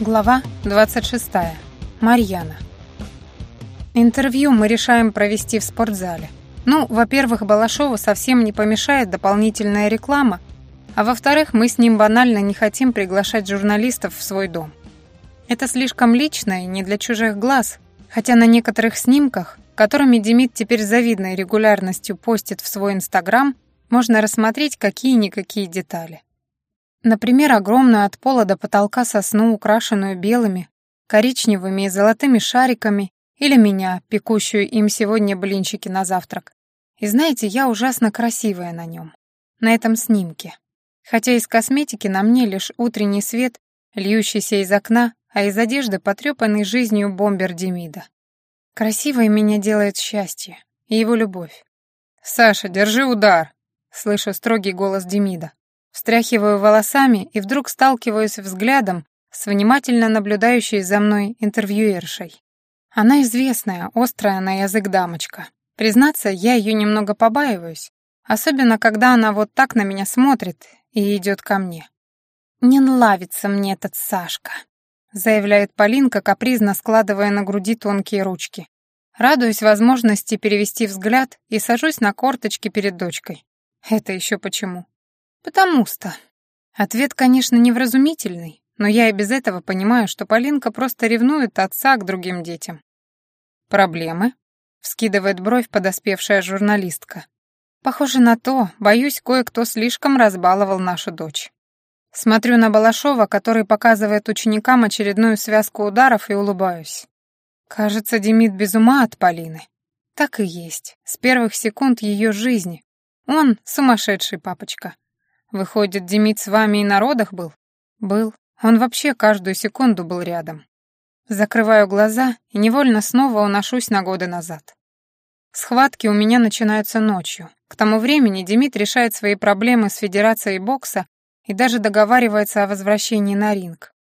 Глава 26. Марьяна. Интервью мы решаем провести в спортзале. Ну, во-первых, Балашову совсем не помешает дополнительная реклама, а во-вторых, мы с ним банально не хотим приглашать журналистов в свой дом. Это слишком лично и не для чужих глаз, хотя на некоторых снимках, которыми Демид теперь завидной регулярностью постит в свой Инстаграм, можно рассмотреть какие-никакие детали. Например, огромную от пола до потолка сосну, украшенную белыми, коричневыми и золотыми шариками, или меня, пекущую им сегодня блинчики на завтрак. И знаете, я ужасно красивая на нем, на этом снимке. Хотя из косметики на мне лишь утренний свет, льющийся из окна, а из одежды потрепанный жизнью бомбер Демида. Красивой меня делает счастье и его любовь. «Саша, держи удар!» — слышу строгий голос Демида. Встряхиваю волосами и вдруг сталкиваюсь взглядом с внимательно наблюдающей за мной интервьюершей. Она известная, острая на язык дамочка. Признаться, я ее немного побаиваюсь, особенно когда она вот так на меня смотрит и идет ко мне. «Не нравится мне этот Сашка», — заявляет Полинка, капризно складывая на груди тонкие ручки. Радуюсь возможности перевести взгляд и сажусь на корточки перед дочкой. Это еще почему? «Потому-что». Ответ, конечно, невразумительный, но я и без этого понимаю, что Полинка просто ревнует отца к другим детям. «Проблемы?» — вскидывает бровь подоспевшая журналистка. «Похоже на то, боюсь, кое-кто слишком разбаловал нашу дочь». Смотрю на Балашова, который показывает ученикам очередную связку ударов, и улыбаюсь. Кажется, Демид без ума от Полины. Так и есть. С первых секунд ее жизни. Он сумасшедший папочка. Выходит, Демид с вами и на родах был? Был. Он вообще каждую секунду был рядом. Закрываю глаза и невольно снова уношусь на годы назад. Схватки у меня начинаются ночью. К тому времени Демид решает свои проблемы с Федерацией бокса и даже договаривается о возвращении на ринг.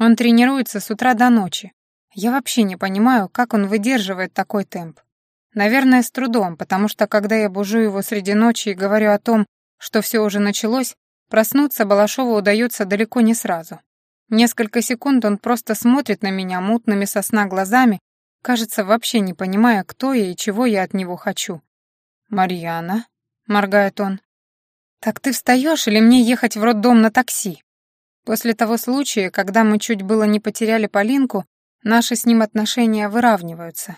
Он тренируется с утра до ночи. Я вообще не понимаю, как он выдерживает такой темп. Наверное, с трудом, потому что когда я бужу его среди ночи и говорю о том, что все уже началось, проснуться Балашову удается далеко не сразу. Несколько секунд он просто смотрит на меня мутными сосна глазами, кажется, вообще не понимая, кто я и чего я от него хочу. «Марьяна?» — моргает он. «Так ты встаешь или мне ехать в роддом на такси?» После того случая, когда мы чуть было не потеряли Полинку, наши с ним отношения выравниваются.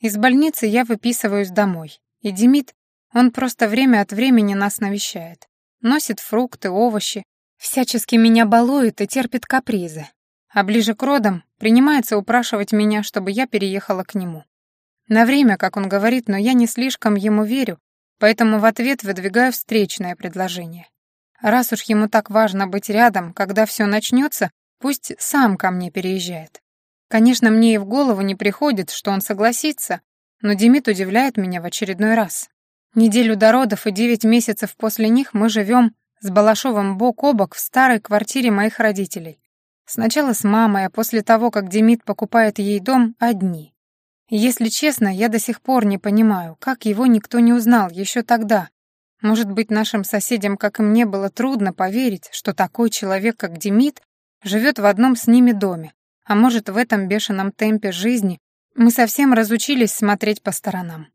Из больницы я выписываюсь домой, и Демид он просто время от времени нас навещает. Носит фрукты, овощи, всячески меня балует и терпит капризы. А ближе к родам принимается упрашивать меня, чтобы я переехала к нему. На время, как он говорит, но я не слишком ему верю, поэтому в ответ выдвигаю встречное предложение. Раз уж ему так важно быть рядом, когда все начнется, пусть сам ко мне переезжает. Конечно, мне и в голову не приходит, что он согласится, но Демид удивляет меня в очередной раз. Неделю до родов и девять месяцев после них мы живем с Балашовым бок о бок в старой квартире моих родителей. Сначала с мамой, а после того, как Демид покупает ей дом, одни. Если честно, я до сих пор не понимаю, как его никто не узнал еще тогда. Может быть, нашим соседям, как и мне, было трудно поверить, что такой человек, как Демид, живет в одном с ними доме. А может, в этом бешеном темпе жизни мы совсем разучились смотреть по сторонам.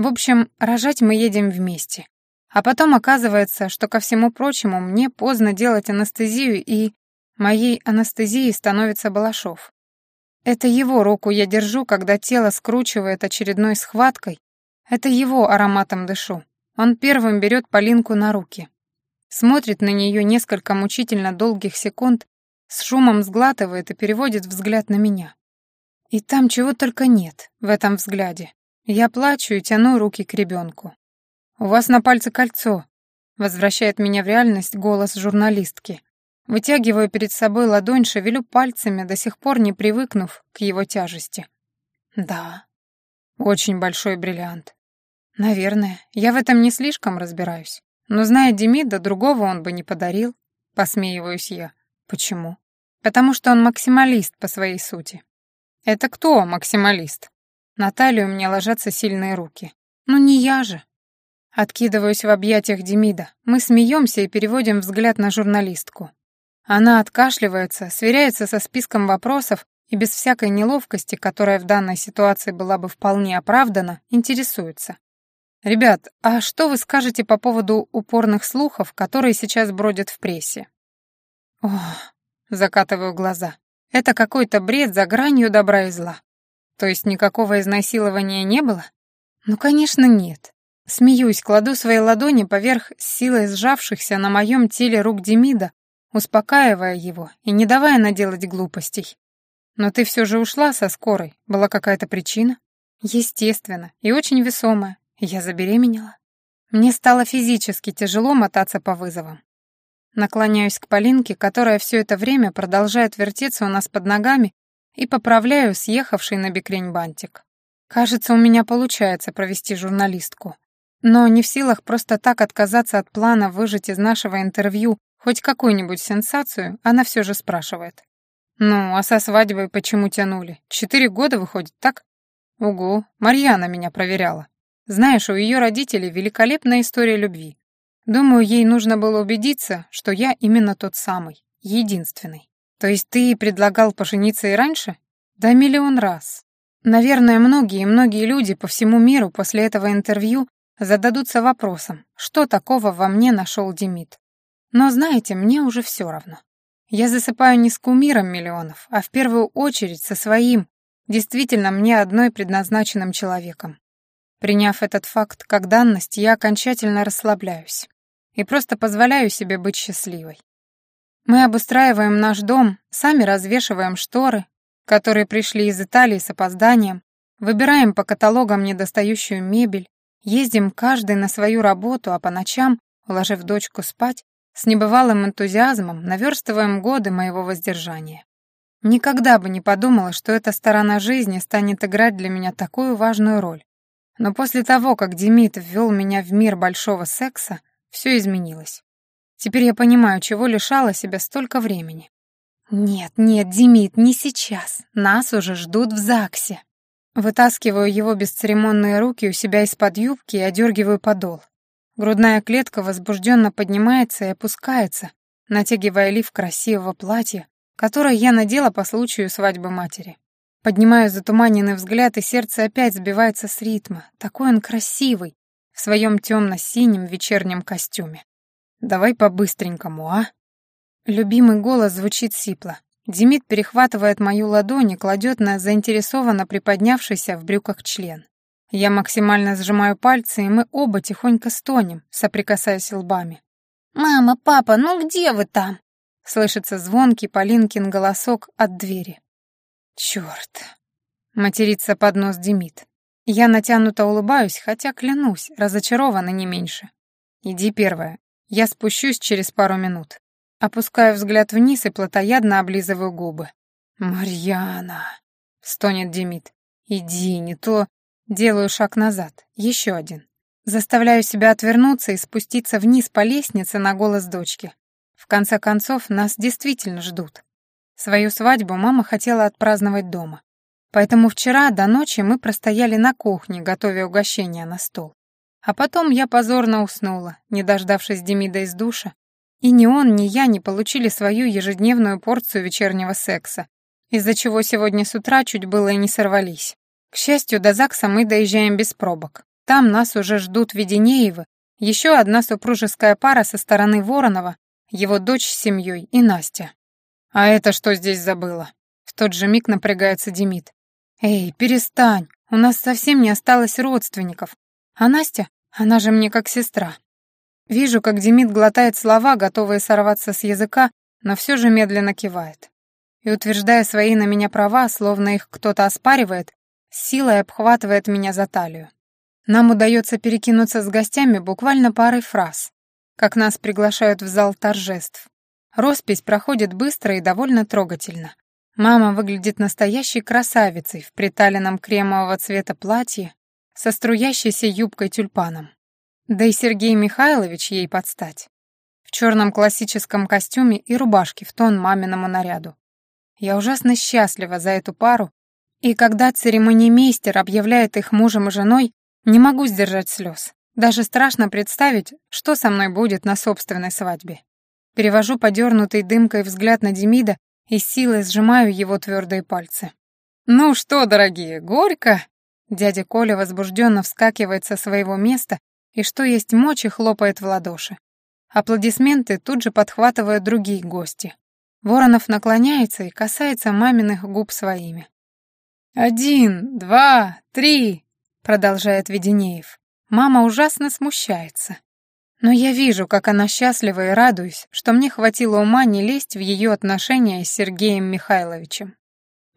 В общем, рожать мы едем вместе. А потом оказывается, что ко всему прочему мне поздно делать анестезию, и моей анестезией становится Балашов. Это его руку я держу, когда тело скручивает очередной схваткой. Это его ароматом дышу. Он первым берет Полинку на руки. Смотрит на нее несколько мучительно долгих секунд, с шумом сглатывает и переводит взгляд на меня. И там чего только нет в этом взгляде. Я плачу и тяну руки к ребенку. «У вас на пальце кольцо», — возвращает меня в реальность голос журналистки. Вытягиваю перед собой ладонь, шевелю пальцами, до сих пор не привыкнув к его тяжести. «Да». «Очень большой бриллиант». «Наверное. Я в этом не слишком разбираюсь. Но, зная Демида, другого он бы не подарил». Посмеиваюсь я. «Почему?» «Потому что он максималист по своей сути». «Это кто максималист?» На талию мне ложатся сильные руки. Ну не я же. Откидываюсь в объятиях Демида. Мы смеемся и переводим взгляд на журналистку. Она откашливается, сверяется со списком вопросов и без всякой неловкости, которая в данной ситуации была бы вполне оправдана, интересуется. «Ребят, а что вы скажете по поводу упорных слухов, которые сейчас бродят в прессе?» «Ох», — закатываю глаза, — «это какой-то бред за гранью добра и зла. То есть никакого изнасилования не было? Ну, конечно, нет. Смеюсь, кладу свои ладони поверх силой сжавшихся на моем теле рук Демида, успокаивая его и не давая наделать глупостей. Но ты все же ушла со скорой. Была какая-то причина? Естественно, и очень весомая. Я забеременела. Мне стало физически тяжело мотаться по вызовам. Наклоняюсь к Полинке, которая все это время продолжает вертеться у нас под ногами, и поправляю съехавший на бекрень бантик. Кажется, у меня получается провести журналистку. Но не в силах просто так отказаться от плана выжать из нашего интервью хоть какую-нибудь сенсацию, она все же спрашивает. «Ну, а со свадьбой почему тянули? Четыре года, выходит, так?» «Угу, Марьяна меня проверяла. Знаешь, у ее родителей великолепная история любви. Думаю, ей нужно было убедиться, что я именно тот самый, единственный. То есть ты предлагал пожениться и раньше? Да миллион раз. Наверное, многие-многие люди по всему миру после этого интервью зададутся вопросом, что такого во мне нашел Демид. Но знаете, мне уже все равно. Я засыпаю не с кумиром миллионов, а в первую очередь со своим, действительно мне одной предназначенным человеком. Приняв этот факт как данность, я окончательно расслабляюсь и просто позволяю себе быть счастливой. Мы обустраиваем наш дом, сами развешиваем шторы, которые пришли из Италии с опозданием, выбираем по каталогам недостающую мебель, ездим каждый на свою работу, а по ночам, уложив дочку спать, с небывалым энтузиазмом наверстываем годы моего воздержания. Никогда бы не подумала, что эта сторона жизни станет играть для меня такую важную роль. Но после того, как Демид ввел меня в мир большого секса, все изменилось. Теперь я понимаю, чего лишала себя столько времени. «Нет, нет, Демид, не сейчас. Нас уже ждут в ЗАГСе». Вытаскиваю его бесцеремонные руки у себя из-под юбки и одергиваю подол. Грудная клетка возбужденно поднимается и опускается, натягивая лиф красивого платья, которое я надела по случаю свадьбы матери. Поднимаю затуманенный взгляд, и сердце опять сбивается с ритма. Такой он красивый, в своем темно-синем вечернем костюме. Давай по-быстренькому, а?» Любимый голос звучит сипло. Демид перехватывает мою ладонь и кладет на заинтересованно приподнявшийся в брюках член. Я максимально сжимаю пальцы, и мы оба тихонько стонем, соприкасаясь лбами. «Мама, папа, ну где вы там?» Слышится звонкий Полинкин голосок от двери. «Чёрт!» — матерится под нос Демид. Я натянуто улыбаюсь, хотя, клянусь, разочарована не меньше. «Иди первая, я спущусь через пару минут. Опускаю взгляд вниз и плотоядно облизываю губы. «Марьяна!» — стонет Демид. «Иди, не то...» Делаю шаг назад, еще один. Заставляю себя отвернуться и спуститься вниз по лестнице на голос дочки. В конце концов, нас действительно ждут. Свою свадьбу мама хотела отпраздновать дома. Поэтому вчера до ночи мы простояли на кухне, готовя угощения на стол. А потом я позорно уснула, не дождавшись Демида из душа, и ни он, ни я не получили свою ежедневную порцию вечернего секса, из-за чего сегодня с утра чуть было и не сорвались. К счастью, до ЗАГСа мы доезжаем без пробок. Там нас уже ждут Веденеевы, еще одна супружеская пара со стороны Воронова, его дочь с семьей и Настя. «А это что здесь забыла?» В тот же миг напрягается Демид. «Эй, перестань, у нас совсем не осталось родственников, а Настя, она же мне как сестра. Вижу, как Демид глотает слова, готовые сорваться с языка, но все же медленно кивает. И, утверждая свои на меня права, словно их кто-то оспаривает, силой обхватывает меня за талию. Нам удается перекинуться с гостями буквально парой фраз, как нас приглашают в зал торжеств. Роспись проходит быстро и довольно трогательно. Мама выглядит настоящей красавицей в приталенном кремового цвета платье, со струящейся юбкой тюльпаном. Да и Сергей Михайлович ей подстать. В черном классическом костюме и рубашке в тон маминому наряду. Я ужасно счастлива за эту пару, и когда церемониймейстер объявляет их мужем и женой, не могу сдержать слез. Даже страшно представить, что со мной будет на собственной свадьбе. Перевожу подернутый дымкой взгляд на Демида и силой сжимаю его твердые пальцы. «Ну что, дорогие, горько?» Дядя Коля возбужденно вскакивает со своего места и, что есть мочи, хлопает в ладоши. Аплодисменты тут же подхватывают другие гости. Воронов наклоняется и касается маминых губ своими. «Один, два, три!» — продолжает Веденеев. Мама ужасно смущается. Но я вижу, как она счастлива и радуюсь, что мне хватило ума не лезть в ее отношения с Сергеем Михайловичем.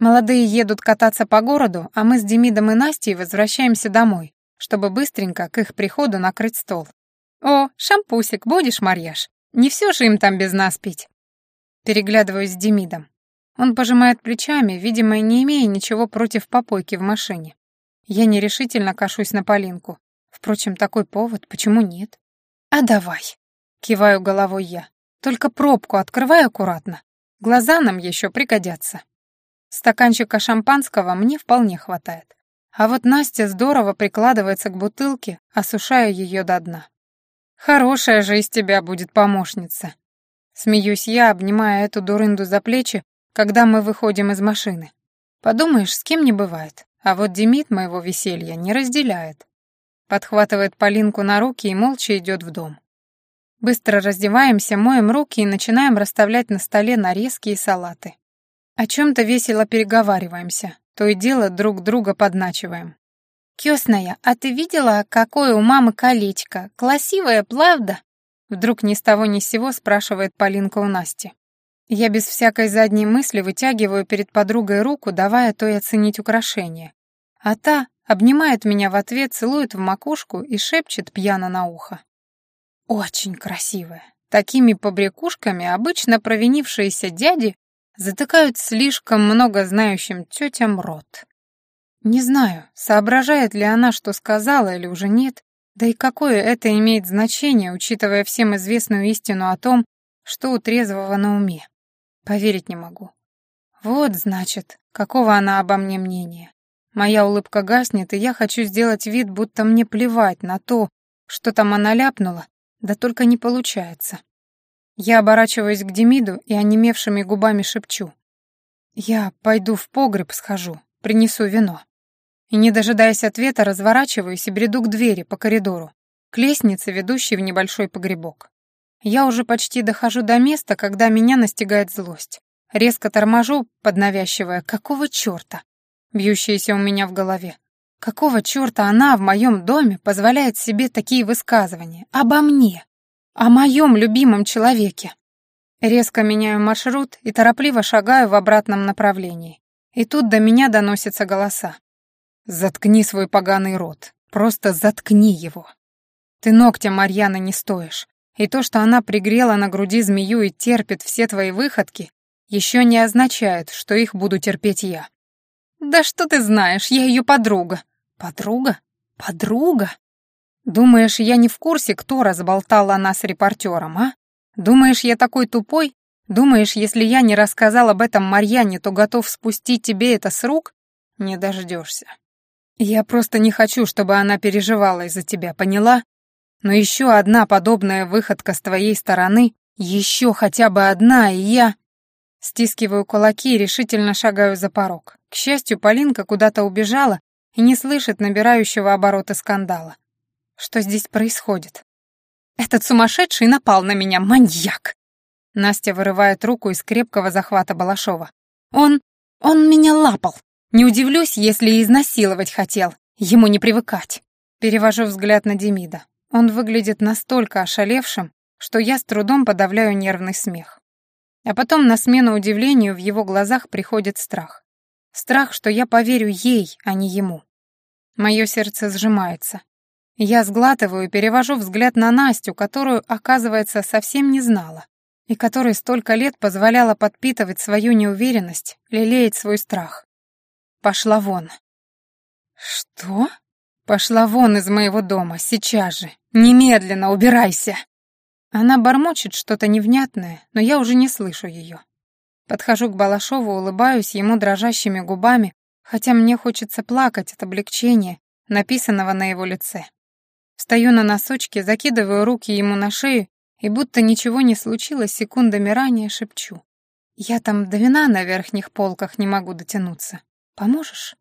Молодые едут кататься по городу, а мы с Демидом и Настей возвращаемся домой, чтобы быстренько к их приходу накрыть стол. «О, шампусик, будешь, Марьяш? Не все же им там без нас пить?» Переглядываюсь с Демидом. Он пожимает плечами, видимо, не имея ничего против попойки в машине. Я нерешительно кашусь на Полинку. Впрочем, такой повод, почему нет? «А давай!» — киваю головой я. «Только пробку открывай аккуратно. Глаза нам еще пригодятся». Стаканчика шампанского мне вполне хватает. А вот Настя здорово прикладывается к бутылке, осушая ее до дна. Хорошая же из тебя будет помощница. Смеюсь я, обнимая эту дурынду за плечи, когда мы выходим из машины. Подумаешь, с кем не бывает. А вот Демид моего веселья не разделяет. Подхватывает Полинку на руки и молча идет в дом. Быстро раздеваемся, моем руки и начинаем расставлять на столе нарезки и салаты. О чем-то весело переговариваемся, то и дело друг друга подначиваем. «Кёсная, а ты видела, какое у мамы колечко? Красивое, правда?» Вдруг ни с того ни с сего спрашивает Полинка у Насти. Я без всякой задней мысли вытягиваю перед подругой руку, давая той оценить украшение. А та обнимает меня в ответ, целует в макушку и шепчет пьяно на ухо. «Очень красивая. Такими побрякушками обычно провинившиеся дяди затыкают слишком много знающим тетям рот. Не знаю, соображает ли она, что сказала, или уже нет, да и какое это имеет значение, учитывая всем известную истину о том, что у трезвого на уме. Поверить не могу. Вот, значит, какого она обо мне мнения. Моя улыбка гаснет, и я хочу сделать вид, будто мне плевать на то, что там она ляпнула, да только не получается. Я оборачиваюсь к Демиду и онемевшими губами шепчу. «Я пойду в погреб схожу, принесу вино» и, не дожидаясь ответа, разворачиваюсь и бреду к двери по коридору, к лестнице, ведущей в небольшой погребок. Я уже почти дохожу до места, когда меня настигает злость. Резко торможу, поднавязчивая «какого чёрта?», бьющаяся у меня в голове. Какого чёрта она в моем доме позволяет себе такие высказывания? Обо мне? О моем любимом человеке? Резко меняю маршрут и торопливо шагаю в обратном направлении. И тут до меня доносятся голоса. Заткни свой поганый рот. Просто заткни его. Ты ногтя Марьяны не стоишь. И то, что она пригрела на груди змею и терпит все твои выходки, еще не означает, что их буду терпеть я. Да что ты знаешь, я ее подруга. Подруга? Подруга? Думаешь, я не в курсе, кто разболтал о нас репортером, а? Думаешь, я такой тупой? Думаешь, если я не рассказал об этом Марьяне, то готов спустить тебе это с рук? Не дождешься. Я просто не хочу, чтобы она переживала из-за тебя, поняла? Но еще одна подобная выходка с твоей стороны, еще хотя бы одна, и я... Стискиваю кулаки и решительно шагаю за порог. К счастью, Полинка куда-то убежала и не слышит набирающего обороты скандала. Что здесь происходит? Этот сумасшедший напал на меня, маньяк! Настя вырывает руку из крепкого захвата Балашова. Он... он меня лапал! Не удивлюсь, если изнасиловать хотел. Ему не привыкать. Перевожу взгляд на Демида. Он выглядит настолько ошалевшим, что я с трудом подавляю нервный смех. А потом на смену удивлению в его глазах приходит страх. Страх, что я поверю ей, а не ему. Мое сердце сжимается. Я сглатываю и перевожу взгляд на Настю, которую, оказывается, совсем не знала, и которой столько лет позволяла подпитывать свою неуверенность, лелеять свой страх. Пошла вон. Что? Пошла вон из моего дома, сейчас же. Немедленно убирайся. Она бормочет что-то невнятное, но я уже не слышу ее. Подхожу к Балашову, улыбаюсь ему дрожащими губами, хотя мне хочется плакать от облегчения, написанного на его лице. Встаю на носочки, закидываю руки ему на шею И будто ничего не случилось, секундами ранее шепчу. «Я там до вина на верхних полках не могу дотянуться. Поможешь?»